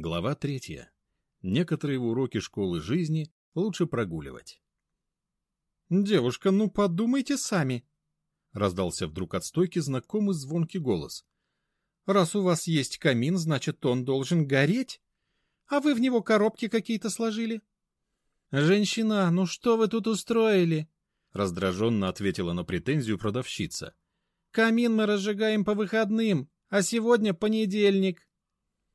Глава третья. Некоторые уроки школы жизни лучше прогуливать. «Девушка, ну подумайте сами!» — раздался вдруг от стойки знакомый звонкий голос. «Раз у вас есть камин, значит, он должен гореть, а вы в него коробки какие-то сложили». «Женщина, ну что вы тут устроили?» — раздраженно ответила на претензию продавщица. «Камин мы разжигаем по выходным, а сегодня понедельник».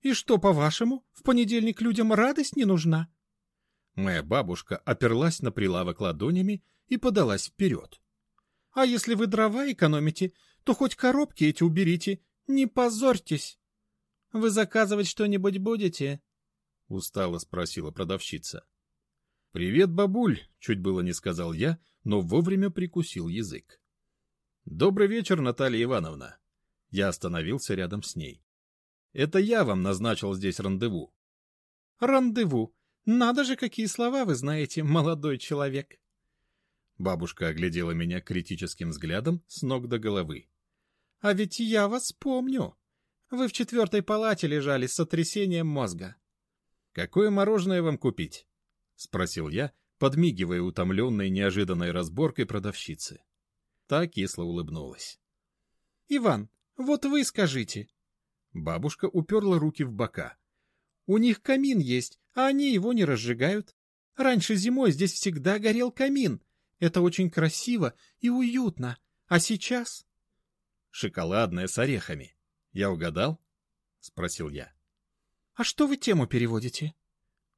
«И что, по-вашему, в понедельник людям радость не нужна?» Моя бабушка оперлась на прилавок ладонями и подалась вперед. «А если вы дрова экономите, то хоть коробки эти уберите, не позорьтесь!» «Вы заказывать что-нибудь будете?» — устало спросила продавщица. «Привет, бабуль!» — чуть было не сказал я, но вовремя прикусил язык. «Добрый вечер, Наталья Ивановна!» Я остановился рядом с ней. «Это я вам назначил здесь рандеву». «Рандеву! Надо же, какие слова вы знаете, молодой человек!» Бабушка оглядела меня критическим взглядом с ног до головы. «А ведь я вас помню. Вы в четвертой палате лежали с сотрясением мозга». «Какое мороженое вам купить?» — спросил я, подмигивая утомленной неожиданной разборкой продавщицы. Та кисло улыбнулась. «Иван, вот вы скажите». Бабушка уперла руки в бока. «У них камин есть, а они его не разжигают. Раньше зимой здесь всегда горел камин, это очень красиво и уютно. А сейчас? Шоколадное с орехами. Я угадал? Спросил я. А что вы тему переводите?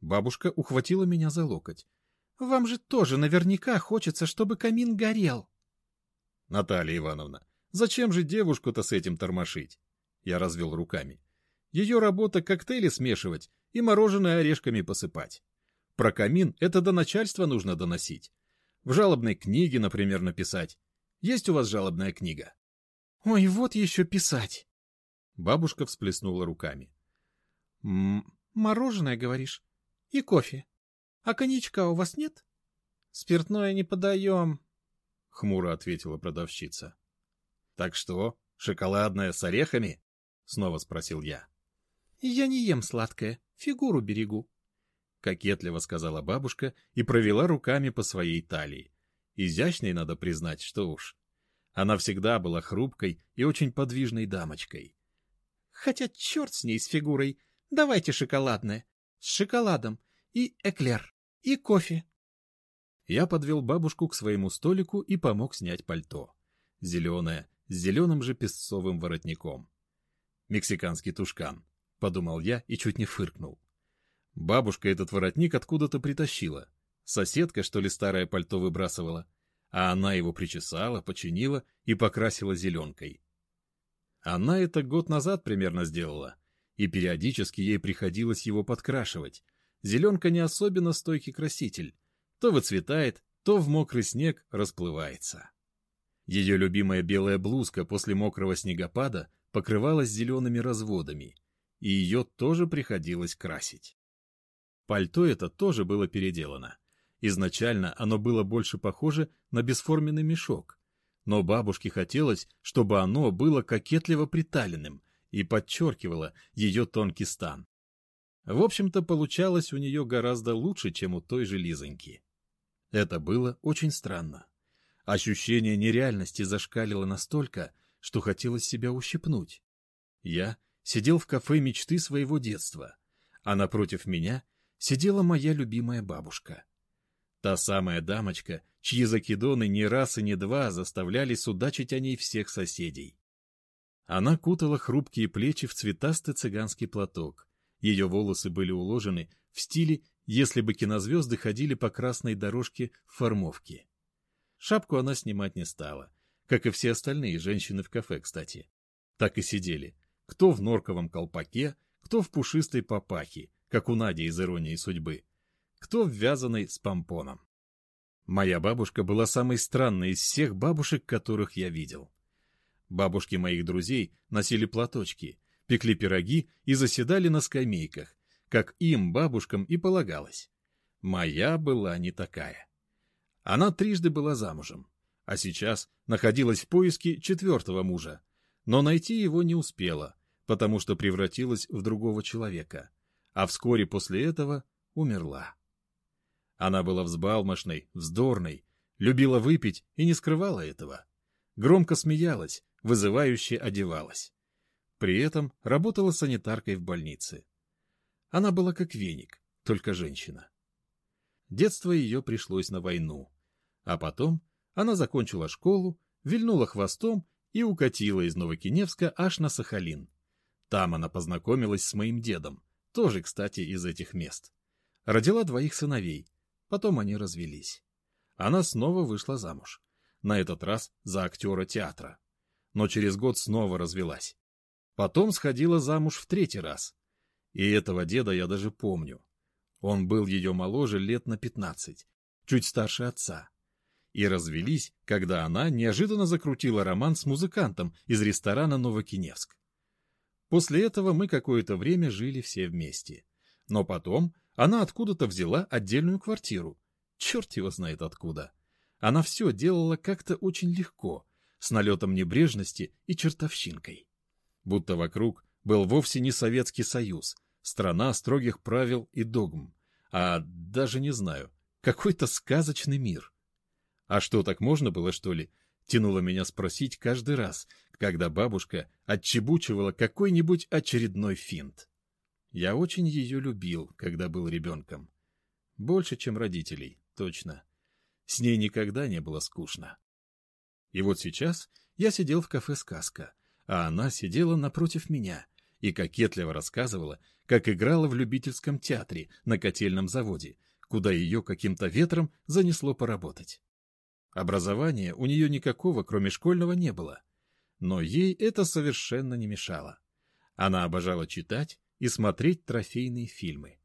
Бабушка ухватила меня за локоть. Вам же тоже наверняка хочется, чтобы камин горел. Наталья Ивановна, зачем же девушку-то с этим тормошить? Я развел руками. Ее работа коктейли смешивать и мороженое орешками посыпать. Про камин это до начальства нужно доносить. В жалобной книге, например, написать. Есть у вас жалобная книга? Ой, вот еще писать. Бабушка всплеснула руками. М мороженое, говоришь? И кофе. А коньячка у вас нет? Спиртное не подаем. Хмуро ответила продавщица. Так что, шоколадное с орехами? Снова спросил я. Я не ем сладкое, фигуру берегу. — кокетливо сказала бабушка и провела руками по своей талии. Изящной, надо признать, что уж. Она всегда была хрупкой и очень подвижной дамочкой. — Хотя черт с ней, с фигурой. Давайте шоколадное. С шоколадом. И эклер. И кофе. Я подвел бабушку к своему столику и помог снять пальто. Зеленое, с зеленым же песцовым воротником. «Мексиканский тушкан», — подумал я и чуть не фыркнул. Бабушка этот воротник откуда-то притащила. Соседка, что ли, старое пальто выбрасывала. А она его причесала, починила и покрасила зеленкой. Она это год назад примерно сделала, и периодически ей приходилось его подкрашивать. Зеленка не особенно стойкий краситель. То выцветает, то в мокрый снег расплывается. Ее любимая белая блузка после мокрого снегопада покрывалась зелеными разводами, и ее тоже приходилось красить. Пальто это тоже было переделано. Изначально оно было больше похоже на бесформенный мешок, но бабушке хотелось, чтобы оно было кокетливо приталенным и подчеркивало ее тонкий стан. В общем-то, получалось у нее гораздо лучше, чем у той же Лизоньки. Это было очень странно. Ощущение нереальности зашкалило настолько, что хотелось себя ущипнуть. Я сидел в кафе мечты своего детства, а напротив меня — сидела моя любимая бабушка. Та самая дамочка, чьи закидоны не раз и не два заставляли судачить о ней всех соседей. Она кутала хрупкие плечи в цветастый цыганский платок. Ее волосы были уложены в стиле, если бы кинозвезды ходили по красной дорожке в формовке. Шапку она снимать не стала, как и все остальные женщины в кафе, кстати. Так и сидели, кто в норковом колпаке, кто в пушистой папахе, как у Нади из «Иронии судьбы», кто ввязанный с помпоном. Моя бабушка была самой странной из всех бабушек, которых я видел. Бабушки моих друзей носили платочки, пекли пироги и заседали на скамейках, как им, бабушкам, и полагалось. Моя была не такая. Она трижды была замужем, а сейчас находилась в поиске четвертого мужа, но найти его не успела, потому что превратилась в другого человека, а вскоре после этого умерла. Она была взбалмошной, вздорной, любила выпить и не скрывала этого. Громко смеялась, вызывающе одевалась. При этом работала санитаркой в больнице. Она была как веник, только женщина. Детство ее пришлось на войну. А потом она закончила школу, вильнула хвостом и укатила из Новокиневска аж на Сахалин. Там она познакомилась с моим дедом, тоже, кстати, из этих мест. Родила двоих сыновей, потом они развелись. Она снова вышла замуж, на этот раз за актера театра. Но через год снова развелась. Потом сходила замуж в третий раз. И этого деда я даже помню. Он был ее моложе лет на пятнадцать, чуть старше отца. И развелись, когда она неожиданно закрутила роман с музыкантом из ресторана Новокиневск. После этого мы какое-то время жили все вместе. Но потом она откуда-то взяла отдельную квартиру. Черт его знает откуда. Она все делала как-то очень легко, с налетом небрежности и чертовщинкой. Будто вокруг был вовсе не Советский Союз, страна строгих правил и догм, а даже не знаю, какой-то сказочный мир. А что, так можно было, что ли? Тянуло меня спросить каждый раз, когда бабушка отчебучивала какой-нибудь очередной финт. Я очень ее любил, когда был ребенком. Больше, чем родителей, точно. С ней никогда не было скучно. И вот сейчас я сидел в кафе «Сказка», а она сидела напротив меня и кокетливо рассказывала, как играла в любительском театре на котельном заводе, куда ее каким-то ветром занесло поработать. Образования у нее никакого, кроме школьного, не было. Но ей это совершенно не мешало. Она обожала читать и смотреть трофейные фильмы.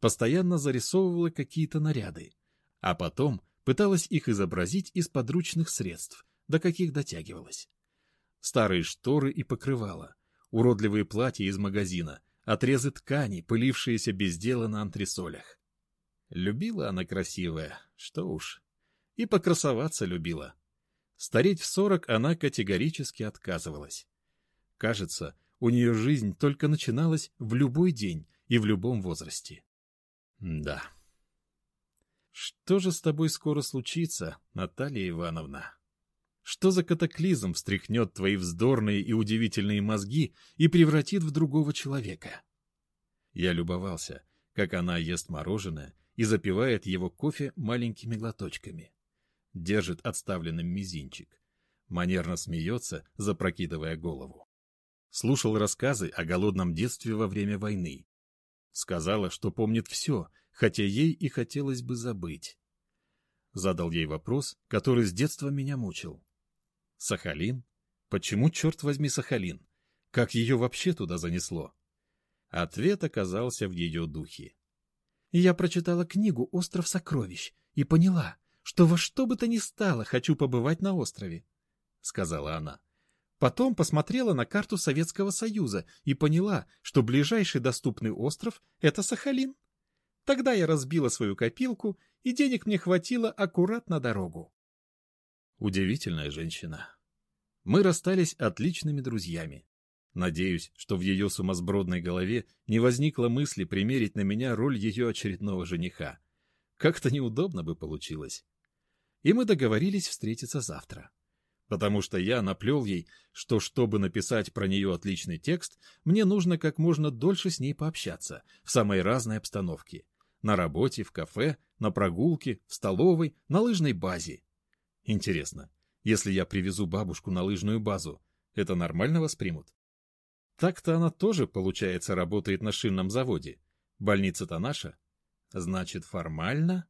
Постоянно зарисовывала какие-то наряды, а потом пыталась их изобразить из подручных средств, до каких дотягивалась. Старые шторы и покрывала, уродливые платья из магазина, отрезы ткани, пылившиеся без дела на антресолях. Любила она красивая, что уж. И покрасоваться любила. Стареть в сорок она категорически отказывалась. Кажется, у нее жизнь только начиналась в любой день и в любом возрасте. Да. Что же с тобой скоро случится, Наталья Ивановна? Что за катаклизм встряхнет твои вздорные и удивительные мозги и превратит в другого человека? Я любовался, как она ест мороженое и запивает его кофе маленькими глоточками. Держит отставленным мизинчик. Манерно смеется, запрокидывая голову. Слушал рассказы о голодном детстве во время войны. Сказала, что помнит все, хотя ей и хотелось бы забыть. Задал ей вопрос, который с детства меня мучил. Сахалин? Почему, черт возьми, Сахалин? Как ее вообще туда занесло? Ответ оказался в ее духе. Я прочитала книгу «Остров сокровищ» и поняла, что во что бы то ни стало хочу побывать на острове, — сказала она. Потом посмотрела на карту Советского Союза и поняла, что ближайший доступный остров — это Сахалин. Тогда я разбила свою копилку, и денег мне хватило аккурат на дорогу. Удивительная женщина. Мы расстались отличными друзьями. Надеюсь, что в ее сумасбродной голове не возникло мысли примерить на меня роль ее очередного жениха. Как-то неудобно бы получилось. И мы договорились встретиться завтра. Потому что я наплел ей, что чтобы написать про нее отличный текст, мне нужно как можно дольше с ней пообщаться, в самой разной обстановке. На работе, в кафе, на прогулке, в столовой, на лыжной базе. Интересно, если я привезу бабушку на лыжную базу, это нормально воспримут? Так-то она тоже, получается, работает на шинном заводе. Больница-то наша. Значит, формально?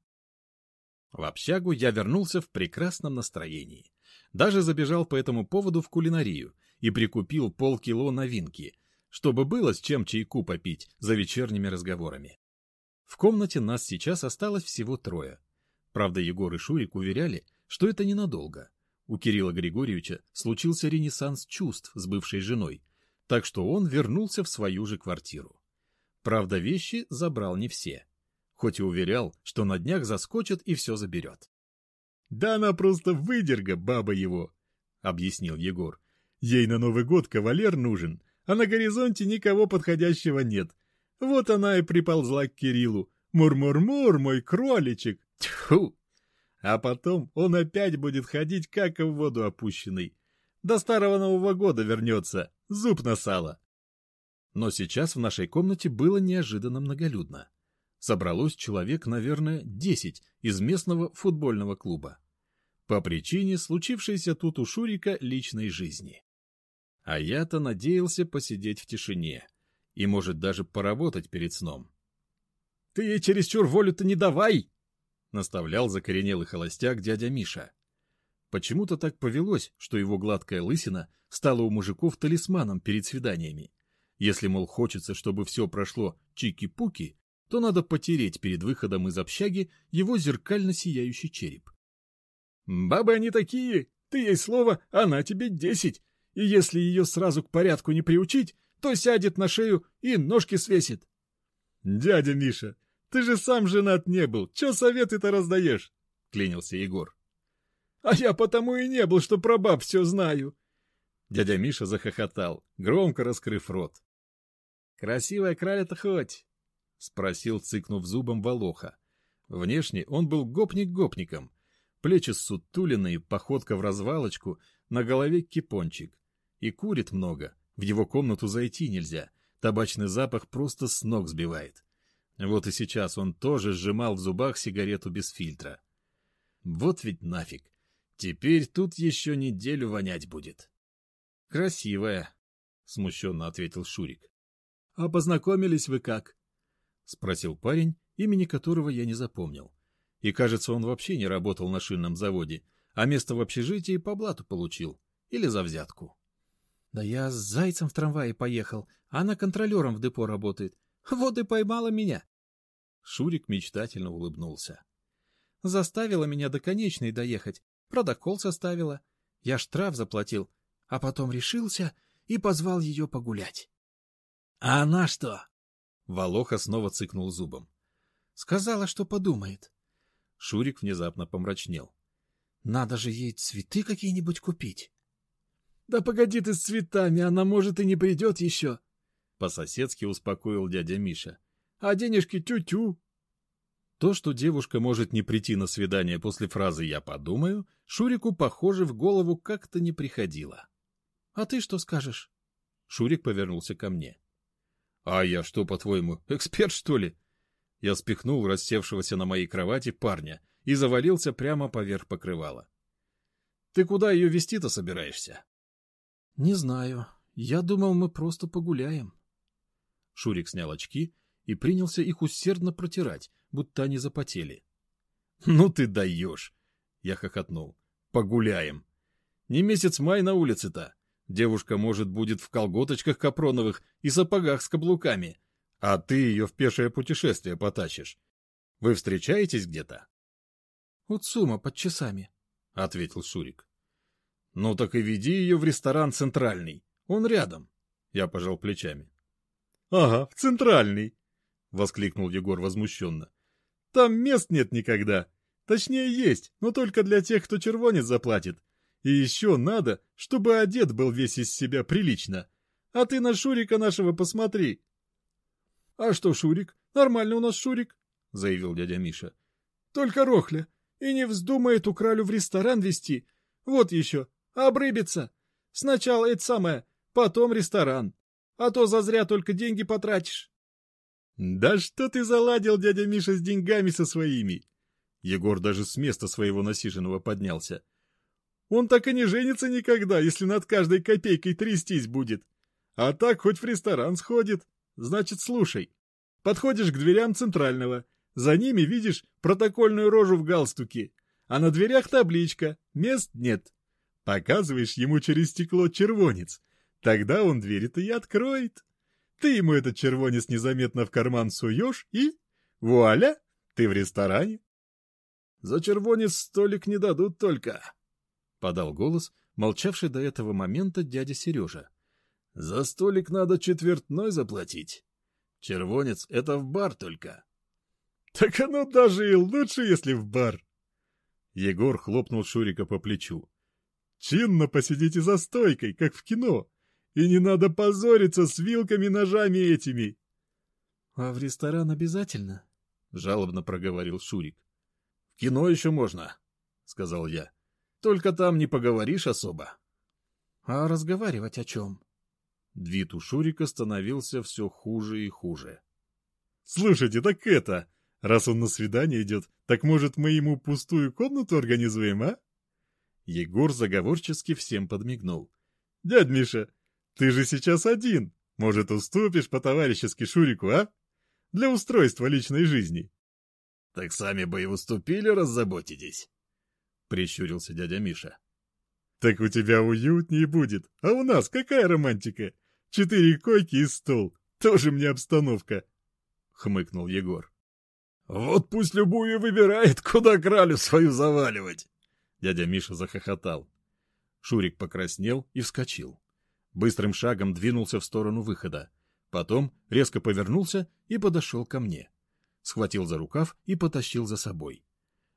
В общагу я вернулся в прекрасном настроении. Даже забежал по этому поводу в кулинарию и прикупил полкило новинки, чтобы было с чем чайку попить за вечерними разговорами. В комнате нас сейчас осталось всего трое. Правда, Егор и Шурик уверяли, что это ненадолго. У Кирилла Григорьевича случился ренессанс чувств с бывшей женой, так что он вернулся в свою же квартиру. Правда, вещи забрал не все, хоть и уверял, что на днях заскочит и все заберет. — Да она просто выдерга, баба его, — объяснил Егор. — Ей на Новый год кавалер нужен, а на горизонте никого подходящего нет. Вот она и приползла к Кириллу. Мур-мур-мур, мой кроличек. Тьфу! А потом он опять будет ходить, как в воду опущенный. До старого Нового года вернется, зуб на сало. Но сейчас в нашей комнате было неожиданно многолюдно. Собралось человек, наверное, десять из местного футбольного клуба. По причине случившейся тут у Шурика личной жизни. А я-то надеялся посидеть в тишине и, может, даже поработать перед сном. — Ты ей чересчур волю-то не давай! — наставлял закоренелый холостяк дядя Миша. Почему-то так повелось, что его гладкая лысина стала у мужиков талисманом перед свиданиями. Если, мол, хочется, чтобы все прошло чики-пуки, то надо потереть перед выходом из общаги его зеркально сияющий череп. «Бабы они такие! Ты ей слово, она тебе десять! И если ее сразу к порядку не приучить, то сядет на шею и ножки свесит!» «Дядя Миша, ты же сам женат не был, че советы-то раздаешь?» — клянился Егор. А я потому и не был, что про баб все знаю. Дядя Миша захохотал, громко раскрыв рот. — Красивая краля-то хоть? — спросил, цыкнув зубом Волоха. Внешне он был гопник-гопником. Плечи сутуленные, походка в развалочку, на голове кипончик. И курит много, в его комнату зайти нельзя, табачный запах просто с ног сбивает. Вот и сейчас он тоже сжимал в зубах сигарету без фильтра. Вот ведь нафиг. Теперь тут еще неделю вонять будет. — Красивая, — смущенно ответил Шурик. — А познакомились вы как? — спросил парень, имени которого я не запомнил. И, кажется, он вообще не работал на шинном заводе, а место в общежитии по блату получил. Или за взятку. — Да я с зайцем в трамвае поехал, а она контролером в депо работает. Вот и поймала меня. Шурик мечтательно улыбнулся. Заставила меня до конечной доехать, Протокол составила. Я штраф заплатил, а потом решился и позвал ее погулять. — А она что? Волоха снова цыкнул зубом. — Сказала, что подумает. Шурик внезапно помрачнел. — Надо же ей цветы какие-нибудь купить. — Да погоди ты с цветами, она, может, и не придет еще. По-соседски успокоил дядя Миша. — А денежки тю-тю. То, что девушка может не прийти на свидание после фразы «я подумаю», Шурику, похоже, в голову как-то не приходило. — А ты что скажешь? Шурик повернулся ко мне. — А я что, по-твоему, эксперт, что ли? Я спихнул рассевшегося на моей кровати парня и завалился прямо поверх покрывала. — Ты куда ее вести-то собираешься? — Не знаю. Я думал, мы просто погуляем. Шурик снял очки и принялся их усердно протирать, будто они запотели. — Ну ты даешь! — я хохотнул. — Погуляем. Не месяц май на улице-то. Девушка, может, будет в колготочках капроновых и сапогах с каблуками, а ты ее в пешее путешествие потащишь. Вы встречаетесь где-то? — У Цума под часами, — ответил Шурик. — Ну так и веди ее в ресторан «Центральный». Он рядом. Я пожал плечами. — Ага, в «Центральный», — воскликнул Егор возмущенно. Там мест нет никогда. Точнее, есть, но только для тех, кто червонец заплатит. И еще надо, чтобы одет был весь из себя прилично. А ты на Шурика нашего посмотри. — А что Шурик? Нормально у нас Шурик, — заявил дядя Миша. — Только рохля. И не вздумает укралю в ресторан вести. Вот еще, обрыбится. Сначала это самое, потом ресторан. А то зазря только деньги потратишь. «Да что ты заладил, дядя Миша, с деньгами со своими?» Егор даже с места своего насиженного поднялся. «Он так и не женится никогда, если над каждой копейкой трястись будет. А так хоть в ресторан сходит. Значит, слушай. Подходишь к дверям центрального. За ними видишь протокольную рожу в галстуке. А на дверях табличка «Мест нет». Показываешь ему через стекло червонец. Тогда он двери-то и откроет. Ты ему этот червонец незаметно в карман суешь и... Вуаля! Ты в ресторане. За червонец столик не дадут только. Подал голос, молчавший до этого момента дядя Сережа. За столик надо четвертной заплатить. Червонец — это в бар только. Так оно даже и лучше, если в бар. Егор хлопнул Шурика по плечу. Чинно посидите за стойкой, как в кино. И не надо позориться с вилками-ножами этими. — А в ресторан обязательно? — жалобно проговорил Шурик. — В кино еще можно, — сказал я. — Только там не поговоришь особо. — А разговаривать о чем? Вид у Шурика становился все хуже и хуже. — Слушайте, так это... Раз он на свидание идет, так может мы ему пустую комнату организуем, а? Егор заговорчески всем подмигнул. — Дядь Миша, ты же сейчас один. Может, уступишь по-товарищески Шурику, а? Для устройства личной жизни. — Так сами бы и уступили, раз заботитесь, — прищурился дядя Миша. — Так у тебя уютнее будет. А у нас какая романтика? Четыре койки и стол. Тоже мне обстановка, — хмыкнул Егор. Вот пусть любую выбирает, куда кралю свою заваливать. Дядя Миша захохотал. Шурик покраснел и вскочил. Быстрым шагом двинулся в сторону выхода. Потом резко повернулся и подошел ко мне. Схватил за рукав и потащил за собой.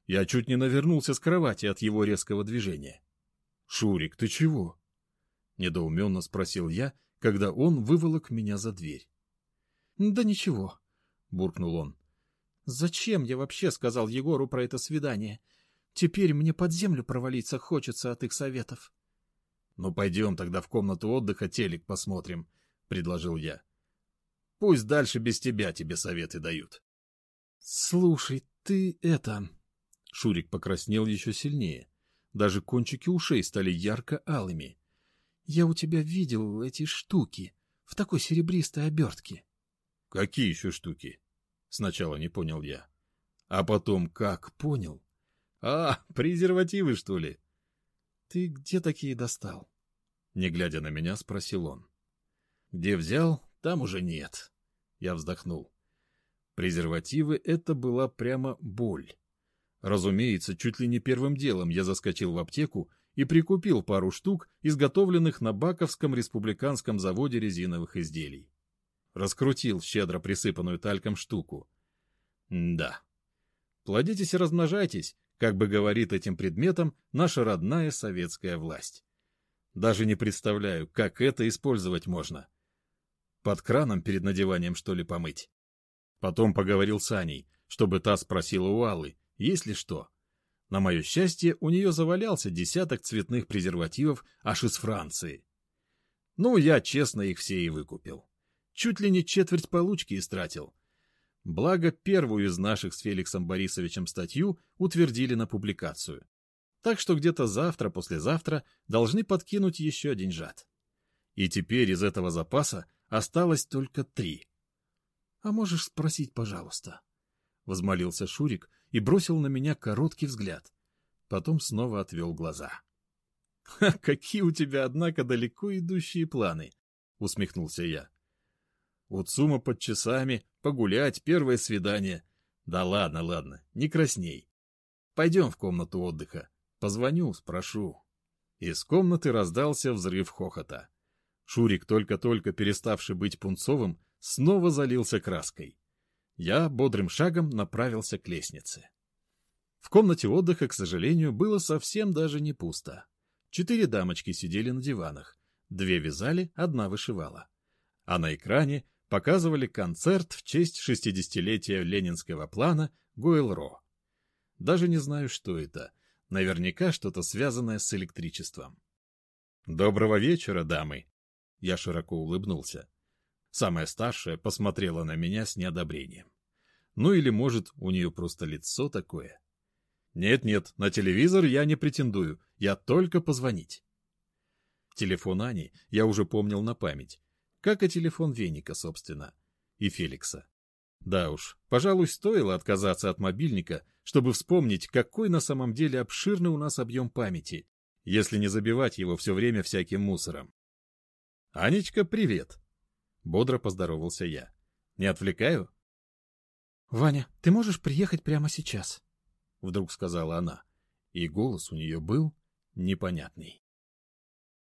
Я чуть не навернулся с кровати от его резкого движения. — Шурик, ты чего? — недоуменно спросил я, когда он выволок меня за дверь. — Да ничего, — буркнул он. Зачем я вообще сказал Егору про это свидание? Теперь мне под землю провалиться хочется от их советов. — Ну, пойдем тогда в комнату отдыха телек посмотрим, — предложил я. — Пусть дальше без тебя тебе советы дают. — Слушай, ты это... Шурик покраснел еще сильнее. Даже кончики ушей стали ярко-алыми. — Я у тебя видел эти штуки в такой серебристой обертке. — Какие еще штуки? Сначала не понял я. А потом как понял? А, презервативы, что ли? Ты где такие достал? Не глядя на меня, спросил он. Где взял, там уже нет. Я вздохнул. Презервативы — это была прямо боль. Разумеется, чуть ли не первым делом я заскочил в аптеку и прикупил пару штук, изготовленных на Баковском республиканском заводе резиновых изделий. Раскрутил щедро присыпанную тальком штуку. да. Плодитесь и размножайтесь, как бы говорит этим предметом наша родная советская власть. Даже не представляю, как это использовать можно. Под краном перед надеванием, что ли, помыть? Потом поговорил с Аней, чтобы та спросила у Аллы, есть ли что. На мое счастье, у нее завалялся десяток цветных презервативов аж из Франции. Ну, я честно их все и выкупил чуть ли не четверть получки истратил. Благо, первую из наших с Феликсом Борисовичем статью утвердили на публикацию. Так что где-то завтра-послезавтра должны подкинуть еще один жат. И теперь из этого запаса осталось только три. — А можешь спросить, пожалуйста? — возмолился Шурик и бросил на меня короткий взгляд. Потом снова отвел глаза. — Какие у тебя, однако, далеко идущие планы! — усмехнулся я. У Цума под часами, погулять, первое свидание. Да ладно, ладно, не красней. Пойдем в комнату отдыха. Позвоню, спрошу. Из комнаты раздался взрыв хохота. Шурик, только-только переставший быть пунцовым, снова залился краской. Я бодрым шагом направился к лестнице. В комнате отдыха, к сожалению, было совсем даже не пусто. Четыре дамочки сидели на диванах. Две вязали, одна вышивала. А на экране показывали концерт в честь 60-летия ленинского плана Гойл-Ро. Даже не знаю, что это. Наверняка что-то связанное с электричеством. «Доброго вечера, дамы!» Я широко улыбнулся. Самая старшая посмотрела на меня с неодобрением. Ну или, может, у нее просто лицо такое. Нет-нет, на телевизор я не претендую, я только позвонить. Телефон Ани я уже помнил на память, как и телефон Веника, собственно, и Феликса. Да уж, пожалуй, стоило отказаться от мобильника, чтобы вспомнить, какой на самом деле обширный у нас объем памяти, если не забивать его все время всяким мусором. «Анечка, привет!» — бодро поздоровался я. «Не отвлекаю?» «Ваня, ты можешь приехать прямо сейчас?» — вдруг сказала она, и голос у нее был непонятный.